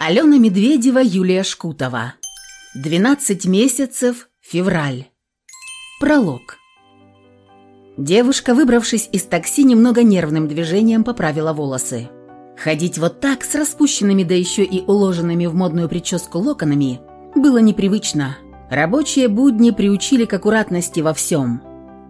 Алена Медведева, Юлия Шкутова. 12 месяцев, февраль. Пролог. Девушка, выбравшись из такси, немного нервным движением поправила волосы. Ходить вот так, с распущенными, да еще и уложенными в модную прическу локонами, было непривычно. Рабочие будни приучили к аккуратности во всем.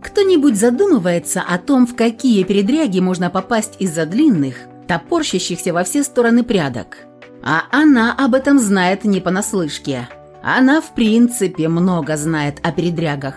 Кто-нибудь задумывается о том, в какие передряги можно попасть из-за длинных, топорщащихся во все стороны прядок – а она об этом знает не понаслышке. Она, в принципе, много знает о передрягах.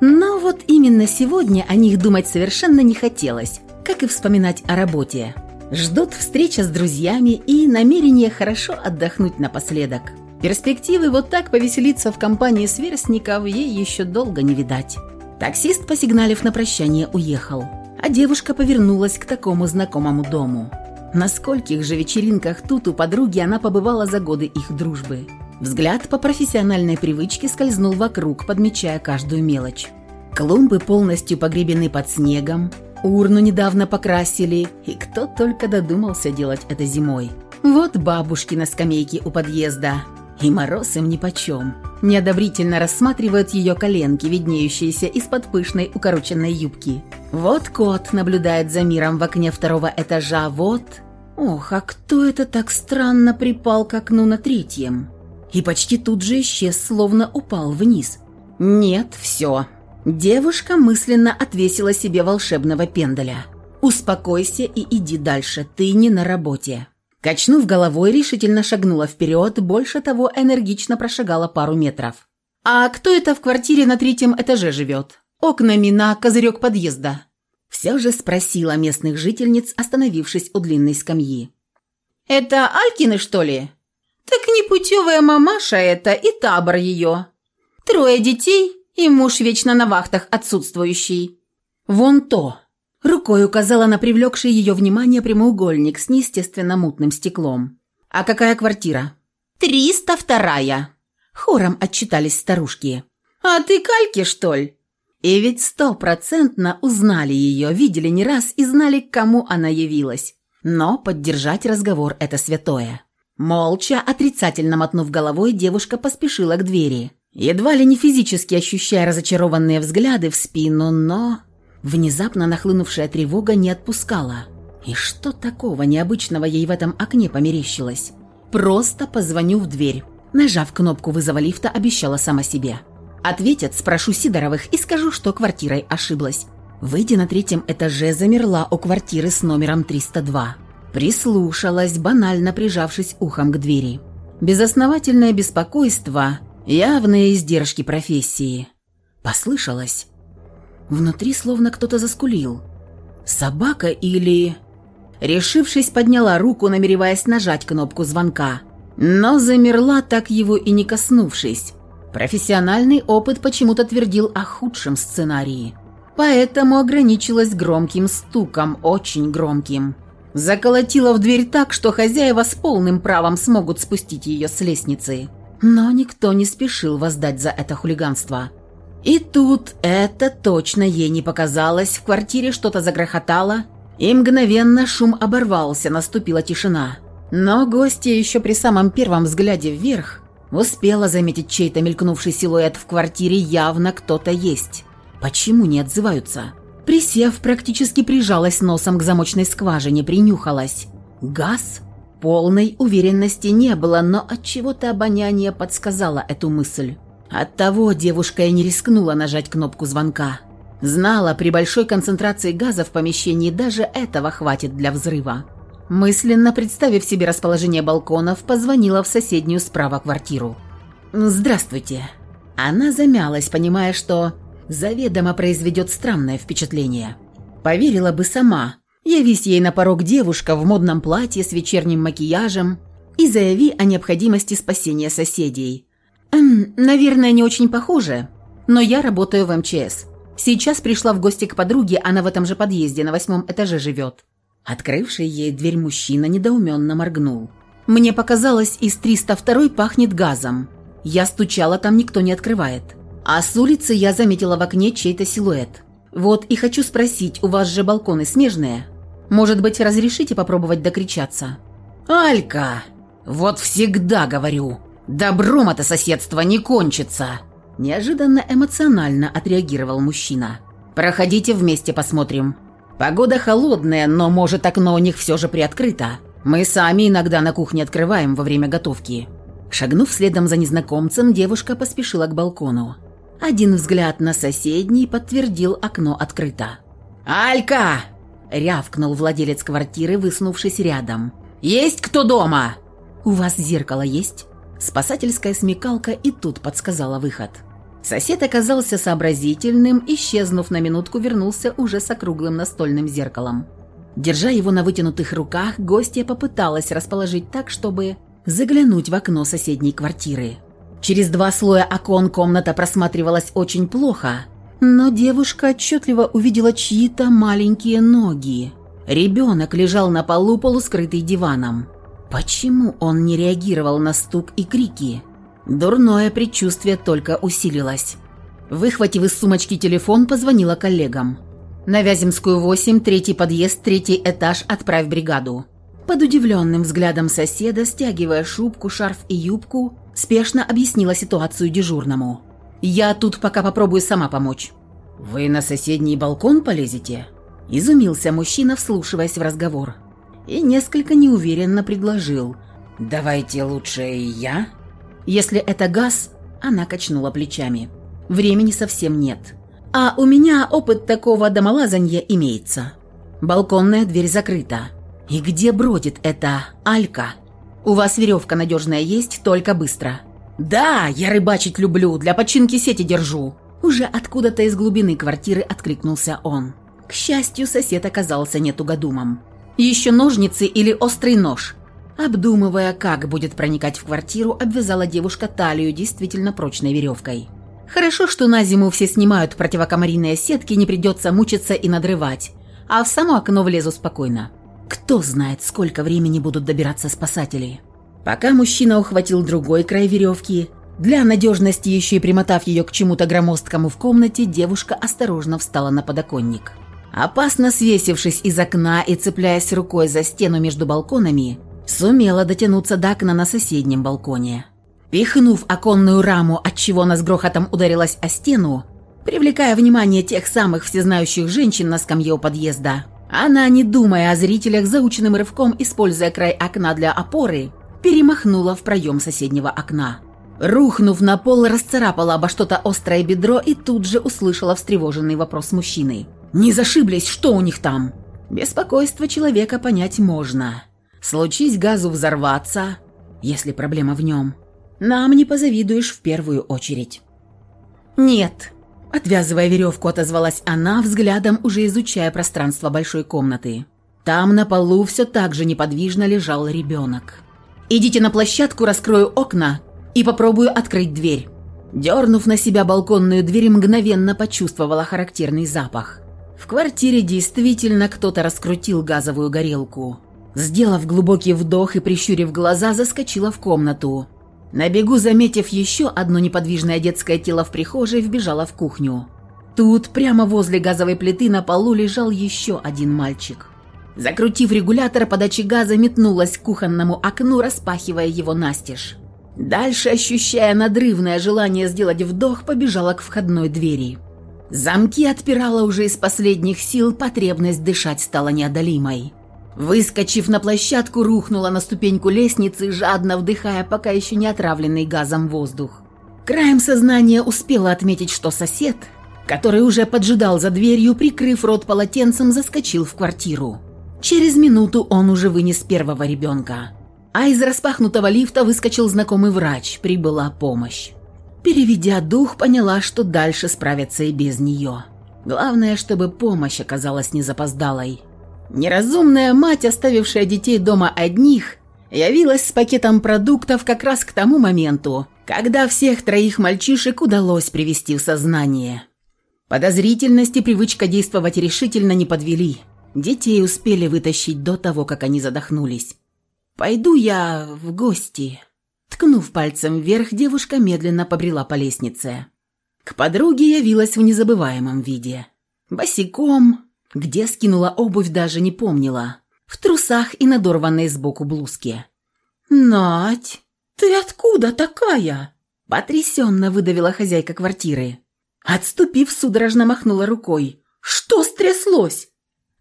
Но вот именно сегодня о них думать совершенно не хотелось, как и вспоминать о работе. Ждут встреча с друзьями и намерение хорошо отдохнуть напоследок. Перспективы вот так повеселиться в компании сверстников ей еще долго не видать. Таксист, посигналив на прощание, уехал, а девушка повернулась к такому знакомому дому – на скольких же вечеринках тут у подруги она побывала за годы их дружбы. Взгляд по профессиональной привычке скользнул вокруг, подмечая каждую мелочь. Клумбы полностью погребены под снегом, урну недавно покрасили, и кто только додумался делать это зимой. Вот бабушки на скамейке у подъезда, и мороз им нипочем. Неодобрительно рассматривают ее коленки, виднеющиеся из-под пышной укороченной юбки. Вот кот наблюдает за миром в окне второго этажа, вот... Ох, а кто это так странно припал к окну на третьем? И почти тут же исчез, словно упал вниз. Нет, все. Девушка мысленно отвесила себе волшебного пендаля. «Успокойся и иди дальше, ты не на работе». Качнув головой, решительно шагнула вперед, больше того, энергично прошагала пару метров. «А кто это в квартире на третьем этаже живет? Окнами на козырек подъезда?» Все же спросила местных жительниц, остановившись у длинной скамьи. «Это Алькины, что ли?» «Так непутевая мамаша это и табор ее. Трое детей и муж вечно на вахтах отсутствующий». «Вон то!» Рукой указала на привлекший ее внимание прямоугольник с неестественно мутным стеклом. «А какая квартира?» «Триста вторая!» Хором отчитались старушки. «А ты кальки, что ли?» И ведь стопроцентно узнали ее, видели не раз и знали, к кому она явилась. Но поддержать разговор – это святое. Молча, отрицательно мотнув головой, девушка поспешила к двери. Едва ли не физически ощущая разочарованные взгляды в спину, но... Внезапно нахлынувшая тревога не отпускала. И что такого необычного ей в этом окне померещилось? Просто позвоню в дверь. Нажав кнопку вызова лифта, обещала сама себе. Ответят, спрошу Сидоровых и скажу, что квартирой ошиблась. Выйдя на третьем этаже, замерла у квартиры с номером 302. Прислушалась, банально прижавшись ухом к двери. Безосновательное беспокойство, явные издержки профессии. Послышалось. Внутри словно кто-то заскулил. Собака или... Решившись, подняла руку, намереваясь нажать кнопку звонка. Но замерла, так его и не коснувшись. Профессиональный опыт почему-то твердил о худшем сценарии. Поэтому ограничилась громким стуком, очень громким. Заколотила в дверь так, что хозяева с полным правом смогут спустить ее с лестницы. Но никто не спешил воздать за это хулиганство. И тут это точно ей не показалось, в квартире что-то загрохотало, и мгновенно шум оборвался, наступила тишина. Но гостья еще при самом первом взгляде вверх успела заметить чей-то мелькнувший силуэт в квартире, явно кто-то есть. Почему не отзываются? Присев, практически прижалась носом к замочной скважине, принюхалась. Газ? Полной уверенности не было, но от чего то обоняние подсказало эту мысль. Оттого девушка и не рискнула нажать кнопку звонка. Знала, при большой концентрации газа в помещении даже этого хватит для взрыва. Мысленно представив себе расположение балконов, позвонила в соседнюю справа квартиру. «Здравствуйте». Она замялась, понимая, что заведомо произведет странное впечатление. Поверила бы сама, явись ей на порог девушка в модном платье с вечерним макияжем и заяви о необходимости спасения соседей – наверное, не очень похоже, но я работаю в МЧС. Сейчас пришла в гости к подруге, она в этом же подъезде на восьмом этаже живет. Открывший ей дверь мужчина недоуменно моргнул. Мне показалось, из 302 пахнет газом. Я стучала, там никто не открывает. А с улицы я заметила в окне чей-то силуэт. Вот и хочу спросить, у вас же балконы смежные? Может быть, разрешите попробовать докричаться? «Алька!» «Вот всегда говорю, добром это соседство не кончится!» Неожиданно эмоционально отреагировал мужчина. «Проходите вместе посмотрим. Погода холодная, но, может, окно у них все же приоткрыто. Мы сами иногда на кухне открываем во время готовки». Шагнув следом за незнакомцем, девушка поспешила к балкону. Один взгляд на соседний подтвердил окно открыто. «Алька!» – рявкнул владелец квартиры, выснувшись рядом. «Есть кто дома?» «У вас зеркало есть?» Спасательская смекалка и тут подсказала выход. Сосед оказался сообразительным, исчезнув на минутку, вернулся уже с округлым настольным зеркалом. Держа его на вытянутых руках, гостья попыталась расположить так, чтобы заглянуть в окно соседней квартиры. Через два слоя окон комната просматривалась очень плохо, но девушка отчетливо увидела чьи-то маленькие ноги. Ребенок лежал на полу, полускрытый диваном. Почему он не реагировал на стук и крики? Дурное предчувствие только усилилось. Выхватив из сумочки телефон, позвонила коллегам. «На Вяземскую 8, третий подъезд, третий этаж, отправь бригаду». Под удивленным взглядом соседа, стягивая шубку, шарф и юбку, спешно объяснила ситуацию дежурному. «Я тут пока попробую сама помочь». «Вы на соседний балкон полезете?» Изумился мужчина, вслушиваясь в разговор и несколько неуверенно предложил. «Давайте лучше я?» «Если это газ...» Она качнула плечами. «Времени совсем нет. А у меня опыт такого домолазанья имеется. Балконная дверь закрыта. И где бродит эта Алька? У вас веревка надежная есть, только быстро». «Да, я рыбачить люблю, для починки сети держу». Уже откуда-то из глубины квартиры откликнулся он. К счастью, сосед оказался нетугодумом. Еще ножницы или острый нож. Обдумывая, как будет проникать в квартиру, обвязала девушка талию действительно прочной веревкой. Хорошо, что на зиму все снимают противокомаринные сетки, не придется мучиться и надрывать, а в само окно влезу спокойно. Кто знает, сколько времени будут добираться спасатели. Пока мужчина ухватил другой край веревки, для надежности еще и примотав ее к чему-то громоздкому в комнате, девушка осторожно встала на подоконник. Опасно свесившись из окна и цепляясь рукой за стену между балконами, сумела дотянуться до окна на соседнем балконе. Пихнув оконную раму, отчего она с грохотом ударилась о стену, привлекая внимание тех самых всезнающих женщин на скамье у подъезда, она, не думая о зрителях, заученным рывком, используя край окна для опоры, перемахнула в проем соседнего окна. Рухнув на пол, расцарапала обо что-то острое бедро и тут же услышала встревоженный вопрос мужчины – не зашиблись, что у них там? Беспокойство человека понять можно. Случись газу взорваться, если проблема в нем. Нам не позавидуешь в первую очередь. Нет. Отвязывая веревку, отозвалась она, взглядом уже изучая пространство большой комнаты. Там на полу все так же неподвижно лежал ребенок. «Идите на площадку, раскрою окна и попробую открыть дверь». Дернув на себя балконную дверь, мгновенно почувствовала характерный запах. В квартире действительно кто-то раскрутил газовую горелку. Сделав глубокий вдох и прищурив глаза, заскочила в комнату. На бегу, заметив еще одно неподвижное детское тело в прихожей, вбежала в кухню. Тут, прямо возле газовой плиты, на полу лежал еще один мальчик. Закрутив регулятор подачи газа, метнулась к кухонному окну, распахивая его настежь. Дальше, ощущая надрывное желание сделать вдох, побежала к входной двери. Замки отпирала уже из последних сил, потребность дышать стала неодолимой. Выскочив на площадку, рухнула на ступеньку лестницы, жадно вдыхая пока еще не отравленный газом воздух. Краем сознания успела отметить, что сосед, который уже поджидал за дверью, прикрыв рот полотенцем, заскочил в квартиру. Через минуту он уже вынес первого ребенка. А из распахнутого лифта выскочил знакомый врач, прибыла помощь. Переведя дух, поняла, что дальше справятся и без нее. Главное, чтобы помощь оказалась не запоздалой. Неразумная мать, оставившая детей дома одних, явилась с пакетом продуктов как раз к тому моменту, когда всех троих мальчишек удалось привести в сознание. Подозрительность и привычка действовать решительно не подвели. Детей успели вытащить до того, как они задохнулись. «Пойду я в гости», Ткнув пальцем вверх, девушка медленно побрела по лестнице. К подруге явилась в незабываемом виде. Босиком, где скинула обувь, даже не помнила. В трусах и надорванной сбоку блузке. «Надь, ты откуда такая?» Потрясенно выдавила хозяйка квартиры. Отступив, судорожно махнула рукой. «Что стряслось?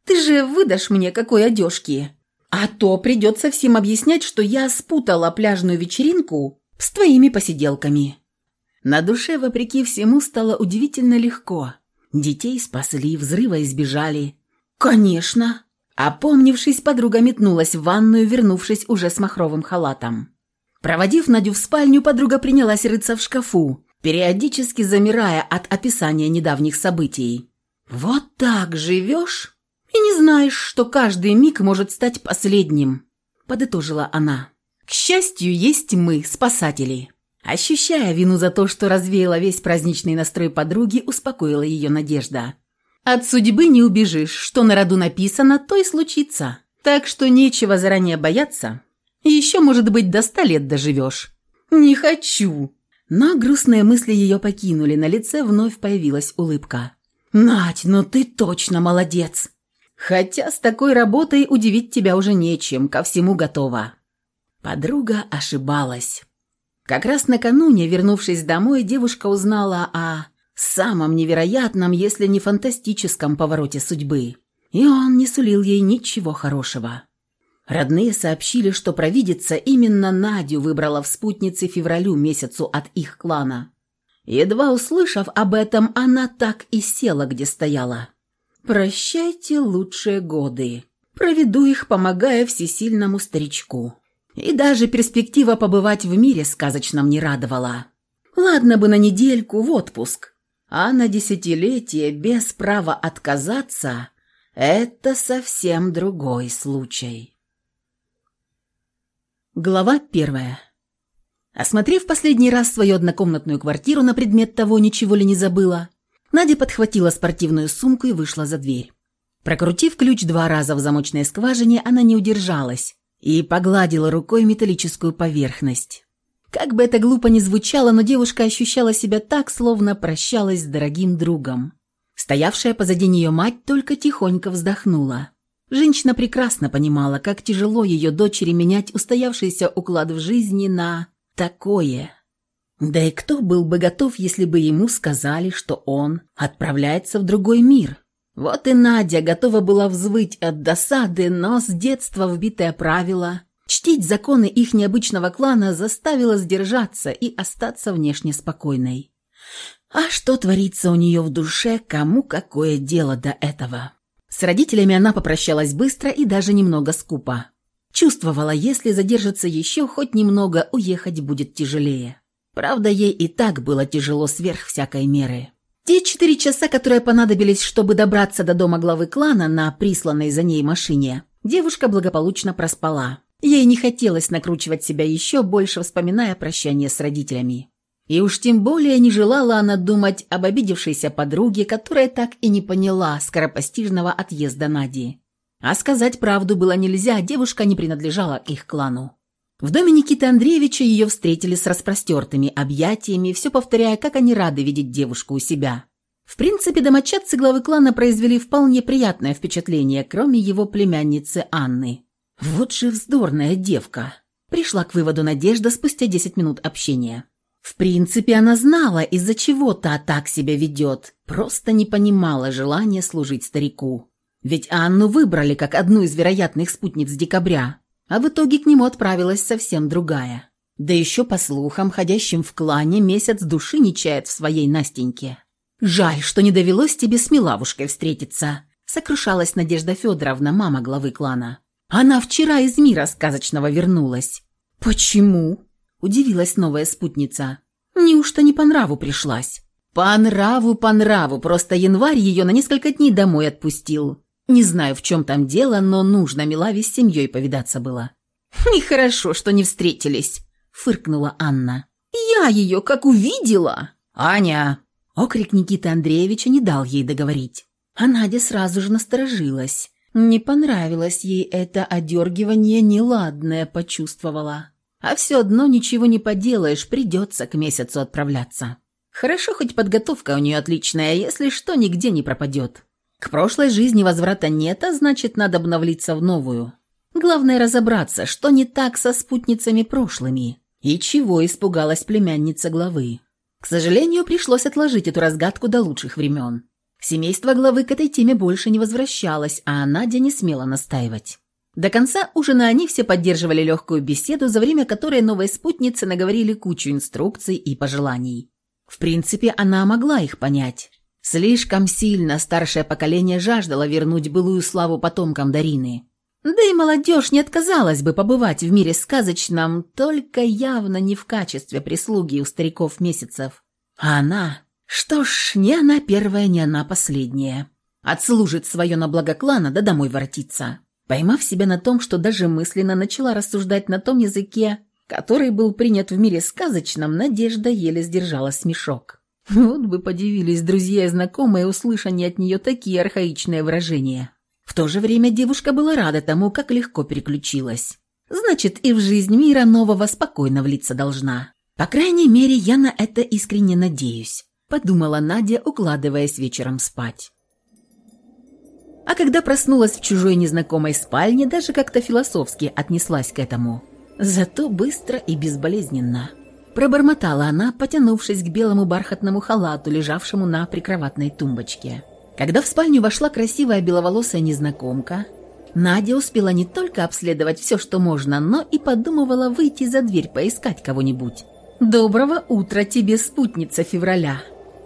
Ты же выдашь мне какой одежки? А то придется всем объяснять, что я спутала пляжную вечеринку с твоими посиделками». На душе, вопреки всему, стало удивительно легко. Детей спасли, взрыва избежали. «Конечно!» Опомнившись, подруга метнулась в ванную, вернувшись уже с махровым халатом. Проводив Надю в спальню, подруга принялась рыться в шкафу, периодически замирая от описания недавних событий. «Вот так живешь и не знаешь, что каждый миг может стать последним», – подытожила она. «К счастью, есть мы, спасатели». Ощущая вину за то, что развеяла весь праздничный настрой подруги, успокоила ее надежда. «От судьбы не убежишь, что на роду написано, то и случится. Так что нечего заранее бояться. Еще, может быть, до ста лет доживешь». «Не хочу». Но грустные мысли ее покинули, на лице вновь появилась улыбка. «Надь, ну ты точно молодец!» «Хотя с такой работой удивить тебя уже нечем, ко всему готова». Подруга ошибалась. Как раз накануне, вернувшись домой, девушка узнала о самом невероятном, если не фантастическом повороте судьбы. И он не сулил ей ничего хорошего. Родные сообщили, что провидица именно Надю выбрала в спутнице февралю месяцу от их клана. Едва услышав об этом, она так и села, где стояла. «Прощайте лучшие годы. Проведу их, помогая всесильному старичку». И даже перспектива побывать в мире сказочном не радовала. Ладно бы на недельку в отпуск, а на десятилетие без права отказаться – это совсем другой случай. Глава первая. Осмотрев последний раз свою однокомнатную квартиру на предмет того, ничего ли не забыла, Надя подхватила спортивную сумку и вышла за дверь. Прокрутив ключ два раза в замочной скважине, она не удержалась и погладила рукой металлическую поверхность. Как бы это глупо ни звучало, но девушка ощущала себя так, словно прощалась с дорогим другом. Стоявшая позади нее мать только тихонько вздохнула. Женщина прекрасно понимала, как тяжело ее дочери менять устоявшийся уклад в жизни на такое. Да и кто был бы готов, если бы ему сказали, что он отправляется в другой мир? Вот и Надя готова была взвыть от досады, но с детства вбитое правило чтить законы их необычного клана заставило сдержаться и остаться внешне спокойной. А что творится у нее в душе, кому какое дело до этого? С родителями она попрощалась быстро и даже немного скупо. Чувствовала, если задержаться еще хоть немного, уехать будет тяжелее. Правда, ей и так было тяжело сверх всякой меры. Те четыре часа, которые понадобились, чтобы добраться до дома главы клана на присланной за ней машине, девушка благополучно проспала. Ей не хотелось накручивать себя еще больше, вспоминая прощание с родителями. И уж тем более не желала она думать об обидевшейся подруге, которая так и не поняла скоропостижного отъезда Нади. А сказать правду было нельзя, девушка не принадлежала к их клану. В доме Никиты Андреевича ее встретили с распростертыми объятиями, все повторяя, как они рады видеть девушку у себя. В принципе, домочадцы главы клана произвели вполне приятное впечатление, кроме его племянницы Анны. «Вот же вздорная девка!» Пришла к выводу Надежда спустя 10 минут общения. В принципе, она знала, из-за чего та так себя ведет, просто не понимала желания служить старику. Ведь Анну выбрали как одну из вероятных спутниц декабря, а в итоге к нему отправилась совсем другая. Да еще, по слухам, ходящим в клане, месяц души не чает в своей Настеньке. «Жаль, что не довелось тебе с Милавушкой встретиться», сокрушалась Надежда Федоровна, мама главы клана. «Она вчера из мира сказочного вернулась». «Почему?» – удивилась новая спутница. «Неужто не по нраву пришлась?» «По нраву, по нраву, просто январь ее на несколько дней домой отпустил. Не знаю, в чем там дело, но нужно Милаве с семьей повидаться было». «Нехорошо, что не встретились», — фыркнула Анна. «Я ее как увидела!» «Аня!» Окрик Никиты Андреевича не дал ей договорить. А Надя сразу же насторожилась. Не понравилось ей это одергивание, неладное почувствовала. А все одно ничего не поделаешь, придется к месяцу отправляться. Хорошо, хоть подготовка у нее отличная, если что, нигде не пропадет. К прошлой жизни возврата нет, а значит, надо обновлиться в новую. Главное разобраться, что не так со спутницами прошлыми и чего испугалась племянница главы. К сожалению, пришлось отложить эту разгадку до лучших времен. Семейство главы к этой теме больше не возвращалось, а Надя не смела настаивать. До конца ужина они все поддерживали легкую беседу, за время которой новой спутнице наговорили кучу инструкций и пожеланий. В принципе, она могла их понять. Слишком сильно старшее поколение жаждало вернуть былую славу потомкам Дарины. Да и молодежь не отказалась бы побывать в мире сказочном, только явно не в качестве прислуги у стариков месяцев. А она... Что ж, не она первая, не она последняя. Отслужит свое на благо клана, да домой воротится. Поймав себя на том, что даже мысленно начала рассуждать на том языке, который был принят в мире сказочном, Надежда еле сдержала смешок. Вот бы подивились друзья и знакомые, услышание от нее такие архаичные выражения. В то же время девушка была рада тому, как легко переключилась. Значит, и в жизнь мира нового спокойно влиться должна. По крайней мере, я на это искренне надеюсь подумала Надя, укладываясь вечером спать. А когда проснулась в чужой незнакомой спальне, даже как-то философски отнеслась к этому. Зато быстро и безболезненно. Пробормотала она, потянувшись к белому бархатному халату, лежавшему на прикроватной тумбочке. Когда в спальню вошла красивая беловолосая незнакомка, Надя успела не только обследовать все, что можно, но и подумывала выйти за дверь поискать кого-нибудь. «Доброго утра тебе, спутница февраля!»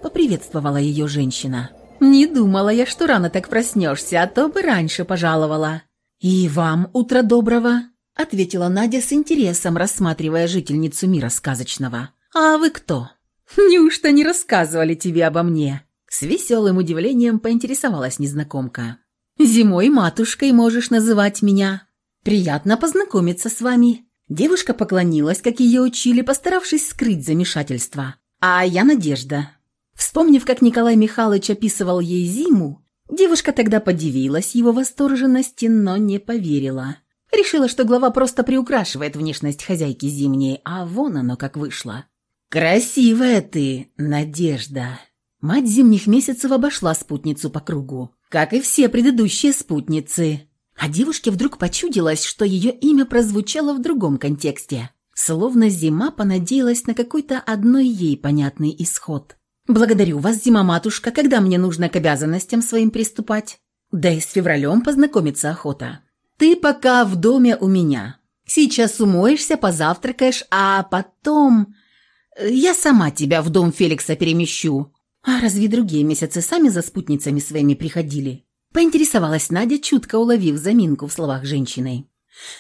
поприветствовала ее женщина. «Не думала я, что рано так проснешься, а то бы раньше пожаловала». «И вам утро доброго», — ответила Надя с интересом, рассматривая жительницу мира сказочного. «А вы кто?» «Неужто не рассказывали тебе обо мне?» С веселым удивлением поинтересовалась незнакомка. «Зимой матушкой можешь называть меня. Приятно познакомиться с вами». Девушка поклонилась, как ее учили, постаравшись скрыть замешательство. «А я Надежда. Вспомнив, как Николай Михайлович описывал ей зиму, девушка тогда подивилась его восторженности, но не поверила. Решила, что глава просто приукрашивает внешность хозяйки зимней, а вон оно как вышло. «Красивая ты, Надежда!» Мать зимних месяцев обошла спутницу по кругу, как и все предыдущие спутницы. А девушке вдруг почудилось, что ее имя прозвучало в другом контексте. Словно зима понадеялась на какой-то одной ей понятный исход. «Благодарю вас, зима-матушка, когда мне нужно к обязанностям своим приступать. Да и с февралем познакомиться охота. Ты пока в доме у меня. Сейчас умоешься, позавтракаешь, а потом... Э, я сама тебя в дом Феликса перемещу. А разве другие месяцы сами за спутницами своими приходили?» Поинтересовалась Надя, чутко уловив заминку в словах женщины.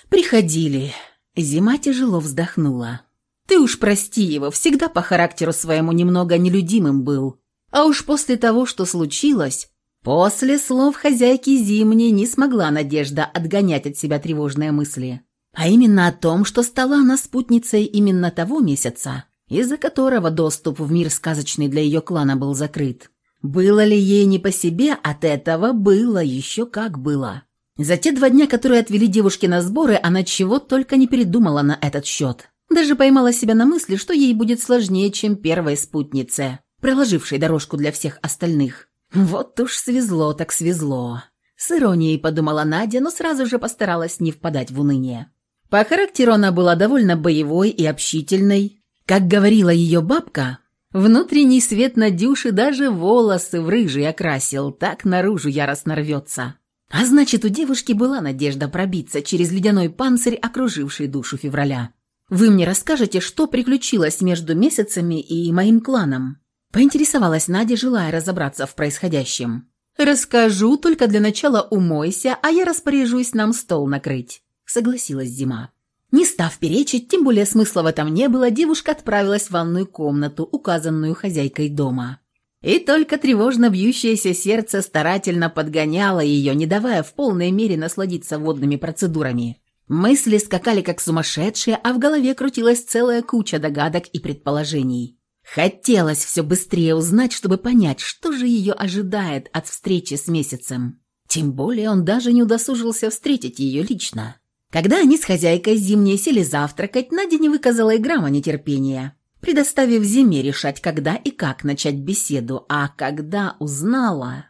«Приходили». Зима тяжело вздохнула. Ты уж прости его, всегда по характеру своему немного нелюдимым был. А уж после того, что случилось, после слов хозяйки Зимней не смогла Надежда отгонять от себя тревожные мысли. А именно о том, что стала она спутницей именно того месяца, из-за которого доступ в мир сказочный для ее клана был закрыт. Было ли ей не по себе от этого? Было, еще как было. За те два дня, которые отвели девушки на сборы, она чего только не передумала на этот счет. Даже поймала себя на мысли, что ей будет сложнее, чем первой спутнице, проложившей дорожку для всех остальных. Вот уж свезло так свезло. С иронией подумала Надя, но сразу же постаралась не впадать в уныние. По характеру она была довольно боевой и общительной. Как говорила ее бабка, внутренний свет Надюши даже волосы в рыжий окрасил, так наружу яростно рвется. А значит, у девушки была надежда пробиться через ледяной панцирь, окруживший душу февраля. Вы мне расскажете, что приключилось между месяцами и моим кланом?» Поинтересовалась Надя, желая разобраться в происходящем. «Расскажу, только для начала умойся, а я распоряжусь нам стол накрыть», — согласилась Зима. Не став перечить, тем более смысла в этом не было, девушка отправилась в ванную комнату, указанную хозяйкой дома. И только тревожно бьющееся сердце старательно подгоняло ее, не давая в полной мере насладиться водными процедурами. Мысли скакали как сумасшедшие, а в голове крутилась целая куча догадок и предположений. Хотелось все быстрее узнать, чтобы понять, что же ее ожидает от встречи с месяцем. Тем более он даже не удосужился встретить ее лично. Когда они с хозяйкой зимней сели завтракать, Надя не выказала и грамма нетерпения, предоставив Зиме решать, когда и как начать беседу, а когда узнала...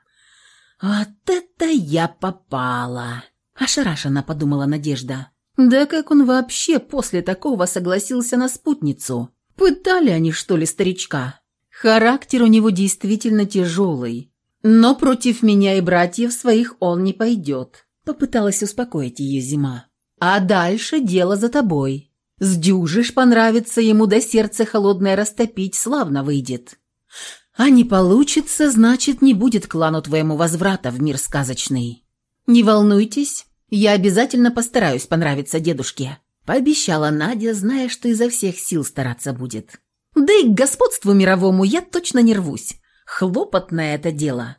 «Вот это я попала!» Ошарашенно подумала Надежда. Да как он вообще после такого согласился на спутницу? Пытали они, что ли, старичка? Характер у него действительно тяжелый. Но против меня и братьев своих он не пойдет. Попыталась успокоить ее зима. А дальше дело за тобой. Сдюжишь, понравится ему до сердца холодное растопить, славно выйдет. А не получится, значит, не будет клану твоему возврата в мир сказочный. Не волнуйтесь, я обязательно постараюсь понравиться дедушке», – пообещала Надя, зная, что изо всех сил стараться будет. «Да и к господству мировому я точно не рвусь. Хлопотное это дело».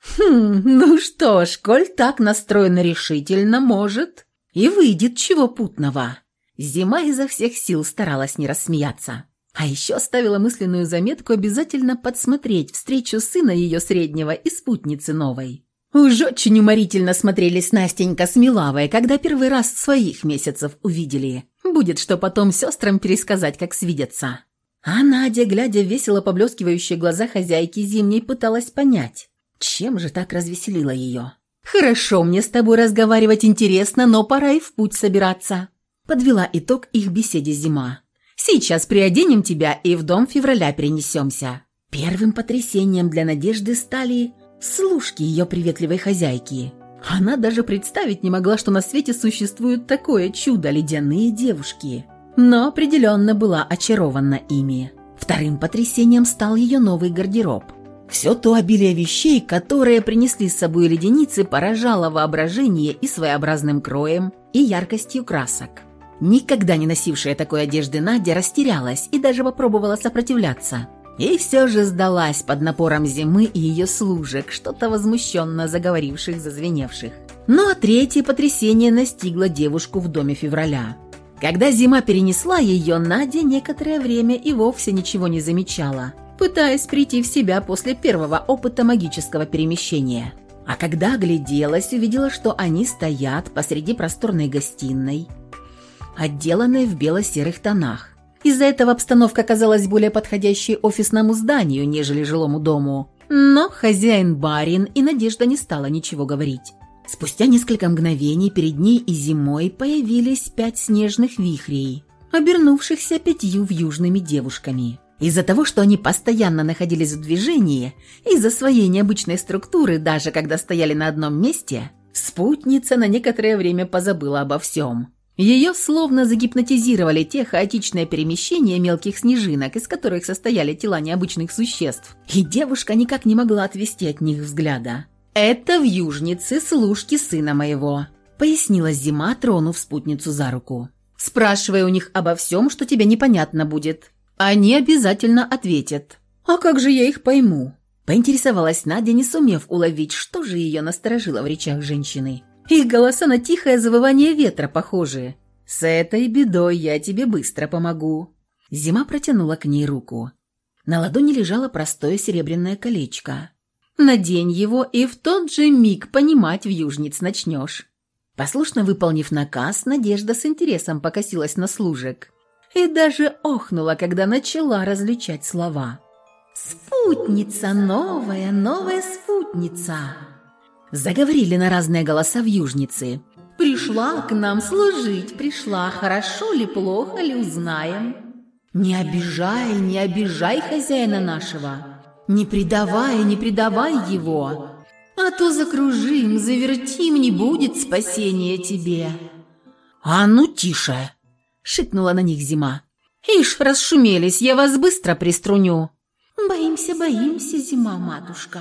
«Хм, ну что ж, коль так настроена решительно, может, и выйдет чего путного». Зима изо всех сил старалась не рассмеяться. А еще оставила мысленную заметку обязательно подсмотреть встречу сына ее среднего и спутницы новой. Уж очень уморительно смотрелись Настенька с Милавой, когда первый раз своих месяцев увидели. Будет что потом сестрам пересказать, как свидятся. А Надя, глядя весело поблескивающие глаза хозяйки зимней, пыталась понять, чем же так развеселила ее. «Хорошо мне с тобой разговаривать интересно, но пора и в путь собираться», подвела итог их беседе зима. «Сейчас приоденем тебя и в дом февраля перенесемся». Первым потрясением для Надежды стали служки ее приветливой хозяйки. Она даже представить не могла, что на свете существует такое чудо ледяные девушки. Но определенно была очарована ими. Вторым потрясением стал ее новый гардероб. Все то обилие вещей, которые принесли с собой леденицы, поражало воображение и своеобразным кроем, и яркостью красок. Никогда не носившая такой одежды Надя растерялась и даже попробовала сопротивляться – и все же сдалась под напором зимы и ее служек, что-то возмущенно заговоривших, зазвеневших. Ну а третье потрясение настигло девушку в доме февраля. Когда зима перенесла ее, Надя некоторое время и вовсе ничего не замечала, пытаясь прийти в себя после первого опыта магического перемещения. А когда огляделась, увидела, что они стоят посреди просторной гостиной, отделанной в бело-серых тонах. Из-за этого обстановка казалась более подходящей офисному зданию, нежели жилому дому. Но хозяин барин и Надежда не стала ничего говорить. Спустя несколько мгновений перед ней и зимой появились пять снежных вихрей, обернувшихся пятью вьюжными девушками. Из-за того, что они постоянно находились в движении, из-за своей необычной структуры, даже когда стояли на одном месте, спутница на некоторое время позабыла обо всем. Ее словно загипнотизировали те хаотичные перемещения мелких снежинок, из которых состояли тела необычных существ, и девушка никак не могла отвести от них взгляда. «Это вьюжницы, служки сына моего», — пояснила Зима, тронув спутницу за руку. «Спрашивай у них обо всем, что тебе непонятно будет. Они обязательно ответят. А как же я их пойму?» Поинтересовалась Надя, не сумев уловить, что же ее насторожило в речах женщины. Их голоса на тихое завывание ветра похожи. С этой бедой я тебе быстро помогу». Зима протянула к ней руку. На ладони лежало простое серебряное колечко. «Надень его, и в тот же миг понимать в южниц начнешь». Послушно выполнив наказ, Надежда с интересом покосилась на служек и даже охнула, когда начала различать слова. «Спутница новая, новая спутница!» Заговорили на разные голоса в южнице. «Пришла к нам служить, пришла, хорошо ли, плохо ли, узнаем». «Не обижай, не обижай хозяина нашего, не предавай, не предавай его, а то закружим, завертим, не будет спасения тебе». «А ну тише!» — шикнула на них зима. «Ишь, расшумелись, я вас быстро приструню». «Боимся, боимся, зима, матушка»,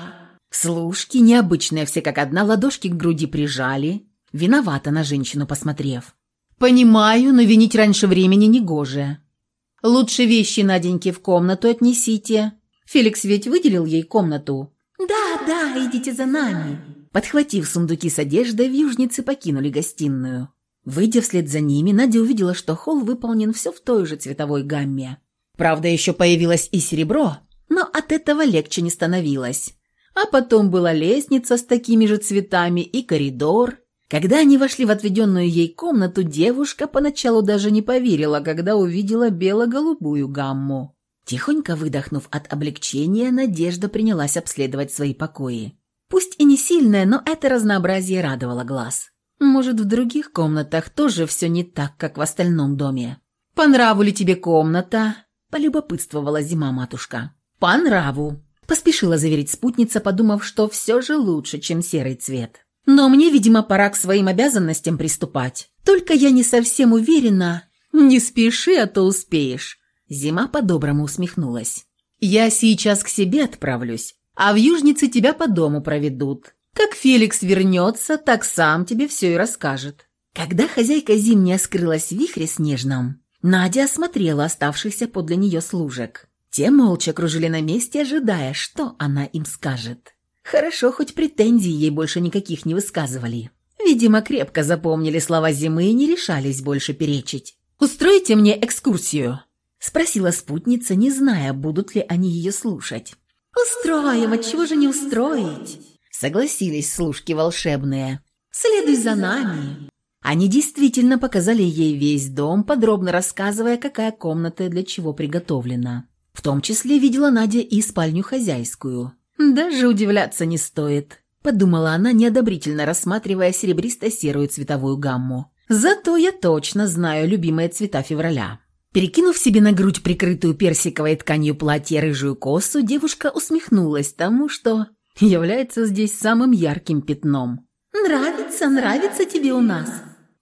Служки, необычные все как одна, ладошки к груди прижали, виновата на женщину посмотрев. «Понимаю, но винить раньше времени негоже. Лучше вещи Наденьке в комнату отнесите. Феликс ведь выделил ей комнату». «Да, да, идите за нами». Подхватив сундуки с одеждой, вьюжницы покинули гостиную. Выйдя вслед за ними, Надя увидела, что холл выполнен все в той же цветовой гамме. Правда, еще появилось и серебро, но от этого легче не становилось. А потом была лестница с такими же цветами и коридор. Когда они вошли в отведенную ей комнату, девушка поначалу даже не поверила, когда увидела бело-голубую гамму. Тихонько выдохнув от облегчения, Надежда принялась обследовать свои покои. Пусть и не сильное, но это разнообразие радовало глаз. Может, в других комнатах тоже все не так, как в остальном доме. «По нраву ли тебе комната?» – полюбопытствовала зима-матушка. «По нраву», – поспешила заверить спутница, подумав, что все же лучше, чем серый цвет. «Но мне, видимо, пора к своим обязанностям приступать. Только я не совсем уверена...» «Не спеши, а то успеешь». Зима по-доброму усмехнулась. «Я сейчас к себе отправлюсь, а в южнице тебя по дому проведут. Как Феликс вернется, так сам тебе все и расскажет». Когда хозяйка зимняя скрылась в вихре снежном, Надя осмотрела оставшихся подле нее служек. Те молча кружили на месте, ожидая, что она им скажет. Хорошо, хоть претензий ей больше никаких не высказывали. Видимо, крепко запомнили слова зимы и не решались больше перечить. «Устройте мне экскурсию», – спросила спутница, не зная, будут ли они ее слушать. «Устроим, отчего же не устроить?» Согласились служки волшебные. «Следуй за нами». Они действительно показали ей весь дом, подробно рассказывая, какая комната для чего приготовлена. В том числе видела Надя и спальню хозяйскую. «Даже удивляться не стоит», – подумала она, неодобрительно рассматривая серебристо-серую цветовую гамму. «Зато я точно знаю любимые цвета февраля». Перекинув себе на грудь прикрытую персиковой тканью платье рыжую косу, девушка усмехнулась тому, что является здесь самым ярким пятном. «Нравится, нравится тебе у нас?»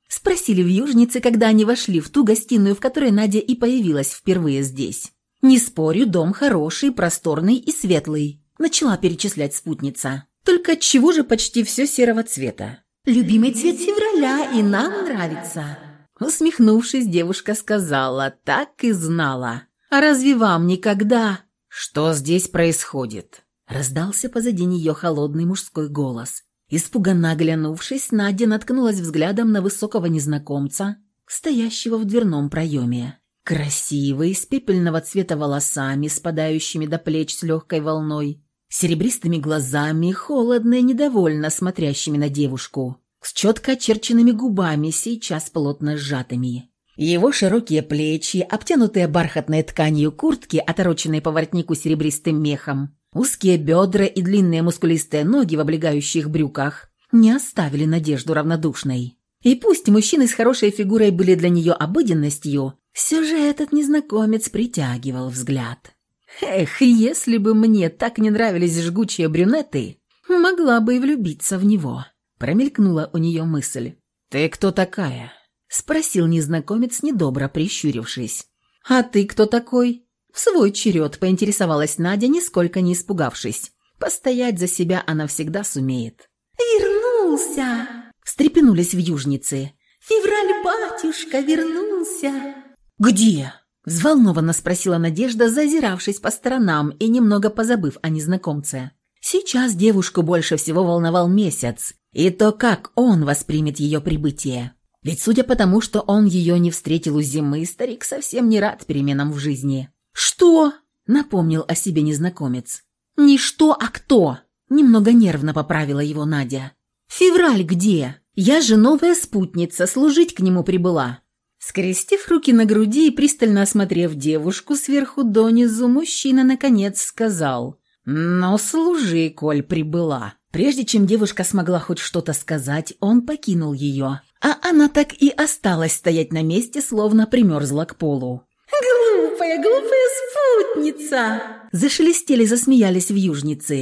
Спросили в южнице, когда они вошли в ту гостиную, в которой Надя и появилась впервые здесь. «Не спорю, дом хороший, просторный и светлый», – начала перечислять спутница. «Только чего же почти все серого цвета?» «Любимый цвет февраля, и нам нравится». Усмехнувшись, девушка сказала, так и знала. «А разве вам никогда...» «Что здесь происходит?» Раздался позади нее холодный мужской голос. Испуганно оглянувшись, Надя наткнулась взглядом на высокого незнакомца, стоящего в дверном проеме. Красивый, с пепельного цвета волосами, спадающими до плеч с легкой волной, серебристыми глазами, холодно и недовольно смотрящими на девушку, с четко очерченными губами, сейчас плотно сжатыми. Его широкие плечи, обтянутые бархатной тканью куртки, отороченные по воротнику серебристым мехом, Узкие бедра и длинные мускулистые ноги в облегающих брюках не оставили надежду равнодушной. И пусть мужчины с хорошей фигурой были для нее обыденностью, все же этот незнакомец притягивал взгляд. Эх, если бы мне так не нравились жгучие брюнеты, могла бы и влюбиться в него. Промелькнула у нее мысль. «Ты кто такая?» – спросил незнакомец, недобро прищурившись. «А ты кто такой?» В свой черед поинтересовалась Надя, нисколько не испугавшись. Постоять за себя она всегда сумеет. «Вернулся!» – встрепенулись в южнице. «Февраль, батюшка, вернулся!» «Где?» – взволнованно спросила Надежда, зазиравшись по сторонам и немного позабыв о незнакомце. Сейчас девушку больше всего волновал месяц, и то, как он воспримет ее прибытие. Ведь судя по тому, что он ее не встретил у зимы, старик совсем не рад переменам в жизни. «Что?» – напомнил о себе незнакомец. «Не что, а кто?» – немного нервно поправила его Надя. «Февраль где? Я же новая спутница, служить к нему прибыла». Скрестив руки на груди и пристально осмотрев девушку сверху донизу, мужчина наконец сказал «Но служи, коль прибыла». Прежде чем девушка смогла хоть что-то сказать, он покинул ее, а она так и осталась стоять на месте, словно примерзла к полу. «Глупая, глупая спутница!» Зашелестели, засмеялись в южнице.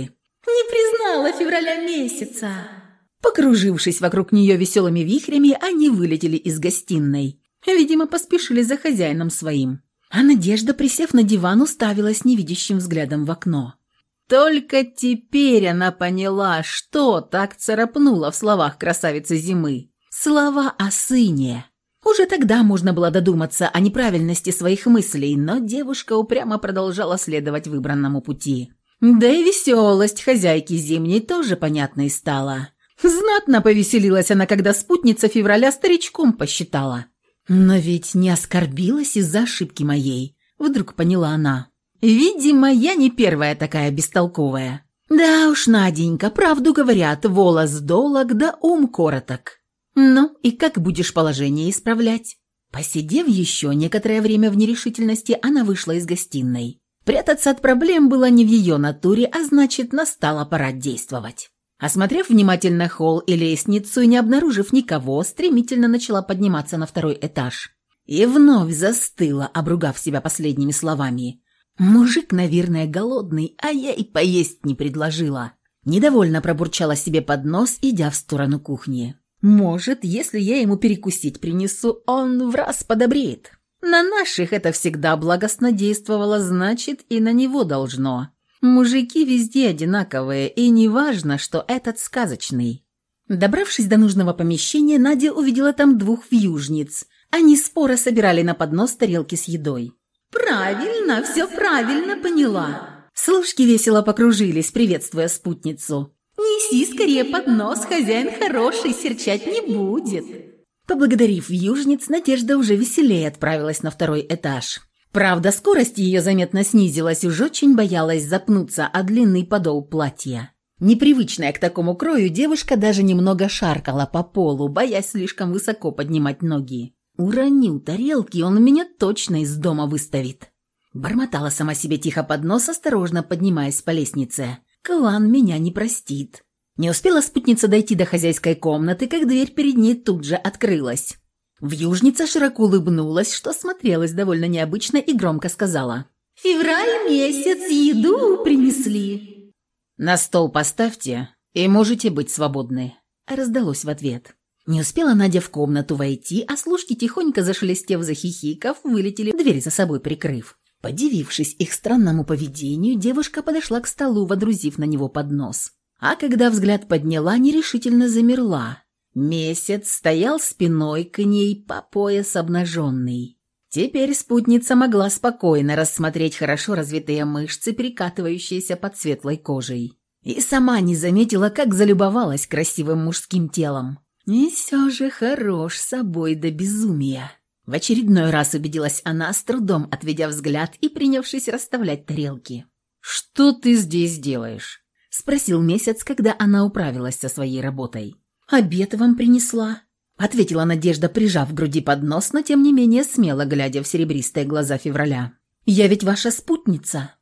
«Не признала февраля месяца!» Покружившись вокруг нее веселыми вихрями, они вылетели из гостиной. Видимо, поспешили за хозяином своим. А Надежда, присев на диван, уставилась невидящим взглядом в окно. Только теперь она поняла, что так царапнуло в словах красавицы зимы. Слова о сыне. Уже тогда можно было додуматься о неправильности своих мыслей, но девушка упрямо продолжала следовать выбранному пути. Да и веселость хозяйки зимней тоже понятной стала. Знатно повеселилась она, когда спутница февраля старичком посчитала. Но ведь не оскорбилась из-за ошибки моей, вдруг поняла она. Видимо, я не первая такая бестолковая. Да уж, Наденька, правду говорят, волос долог да ум короток. «Ну, и как будешь положение исправлять?» Посидев еще некоторое время в нерешительности, она вышла из гостиной. Прятаться от проблем было не в ее натуре, а значит, настала пора действовать. Осмотрев внимательно холл и лестницу и не обнаружив никого, стремительно начала подниматься на второй этаж. И вновь застыла, обругав себя последними словами. «Мужик, наверное, голодный, а я и поесть не предложила». Недовольно пробурчала себе под нос, идя в сторону кухни. «Может, если я ему перекусить принесу, он в раз подобреет. На наших это всегда благостно действовало, значит, и на него должно. Мужики везде одинаковые, и не важно, что этот сказочный». Добравшись до нужного помещения, Надя увидела там двух вьюжниц. Они споро собирали на поднос тарелки с едой. «Правильно, все правильно поняла!» Служки весело покружились, приветствуя спутницу. «Неси скорее поднос, хозяин хороший, серчать не будет!» Поблагодарив вьюжниц, Надежда уже веселее отправилась на второй этаж. Правда, скорость ее заметно снизилась, уж очень боялась запнуться о длинный подол платья. Непривычная к такому крою, девушка даже немного шаркала по полу, боясь слишком высоко поднимать ноги. «Уронил тарелки, он меня точно из дома выставит». Бормотала сама себе тихо под нос, осторожно поднимаясь по лестнице. «Клан меня не простит». Не успела спутница дойти до хозяйской комнаты, как дверь перед ней тут же открылась. Вьюжница широко улыбнулась, что смотрелось довольно необычно и громко сказала. «Февраль месяц, еду принесли». «На стол поставьте, и можете быть свободны», — раздалось в ответ. Не успела Надя в комнату войти, а служки, тихонько зашелестев захихиков, вылетели, дверь за собой прикрыв. Подивившись их странному поведению, девушка подошла к столу, водрузив на него поднос. А когда взгляд подняла, нерешительно замерла. Месяц стоял спиной к ней по пояс обнаженный. Теперь спутница могла спокойно рассмотреть хорошо развитые мышцы, перекатывающиеся под светлой кожей. И сама не заметила, как залюбовалась красивым мужским телом. И все же хорош собой до безумия. В очередной раз убедилась она, с трудом отведя взгляд и принявшись расставлять тарелки. «Что ты здесь делаешь?» – спросил Месяц, когда она управилась со своей работой. «Обед вам принесла», – ответила Надежда, прижав к груди поднос, но тем не менее смело глядя в серебристые глаза февраля. «Я ведь ваша спутница».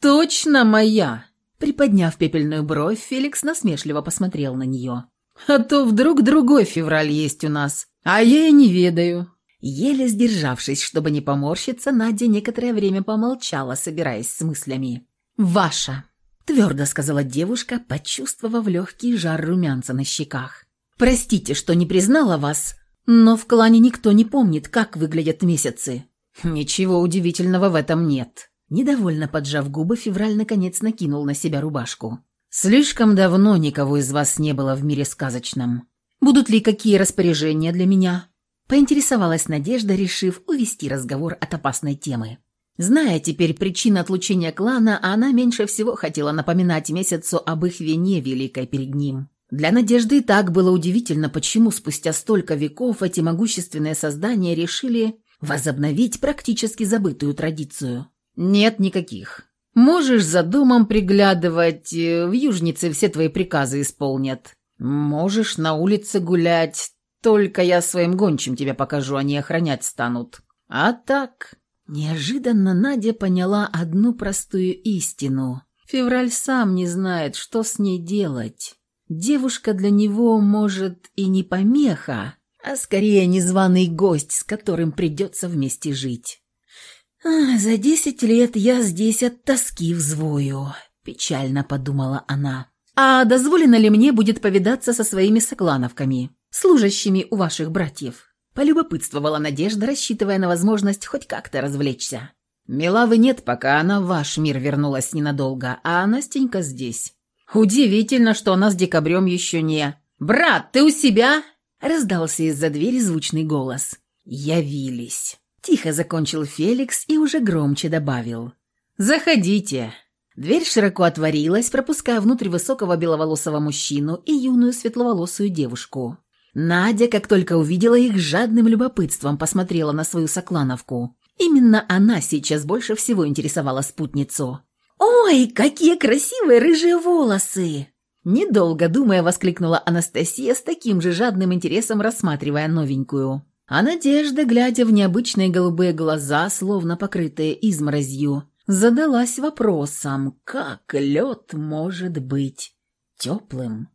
«Точно моя!» Приподняв пепельную бровь, Феликс насмешливо посмотрел на нее. А то вдруг другой февраль есть у нас, а я и не ведаю». Еле сдержавшись, чтобы не поморщиться, Надя некоторое время помолчала, собираясь с мыслями. «Ваша», — твердо сказала девушка, почувствовав легкий жар румянца на щеках. «Простите, что не признала вас, но в клане никто не помнит, как выглядят месяцы». «Ничего удивительного в этом нет». Недовольно поджав губы, Февраль наконец накинул на себя рубашку. Слишком давно никого из вас не было в мире сказочном. Будут ли какие распоряжения для меня? Поинтересовалась Надежда, решив увести разговор от опасной темы. Зная теперь причину отлучения клана, она меньше всего хотела напоминать месяцу об их вине великой перед ним. Для Надежды и так было удивительно, почему спустя столько веков эти могущественные создания решили возобновить практически забытую традицию. «Нет никаких. Можешь за домом приглядывать, э, в южнице все твои приказы исполнят. Можешь на улице гулять, только я своим гончим тебя покажу, они охранять станут. А так...» Неожиданно Надя поняла одну простую истину. Февраль сам не знает, что с ней делать. Девушка для него, может, и не помеха, а скорее незваный гость, с которым придется вместе жить. «За десять лет я здесь от тоски взвою», — печально подумала она. «А дозволено ли мне будет повидаться со своими соклановками, служащими у ваших братьев?» Полюбопытствовала Надежда, рассчитывая на возможность хоть как-то развлечься. «Милавы нет, пока она в ваш мир вернулась ненадолго, а Настенька здесь. Удивительно, что она с декабрем еще не...» «Брат, ты у себя?» Раздался из-за двери звучный голос. «Явились». Тихо закончил Феликс и уже громче добавил. «Заходите». Дверь широко отворилась, пропуская внутрь высокого беловолосого мужчину и юную светловолосую девушку. Надя, как только увидела их, жадным любопытством посмотрела на свою соклановку. Именно она сейчас больше всего интересовала спутницу. «Ой, какие красивые рыжие волосы!» Недолго думая, воскликнула Анастасия с таким же жадным интересом, рассматривая новенькую. А Надежда, глядя в необычные голубые глаза, словно покрытые изморозью, задалась вопросом, как лед может быть теплым.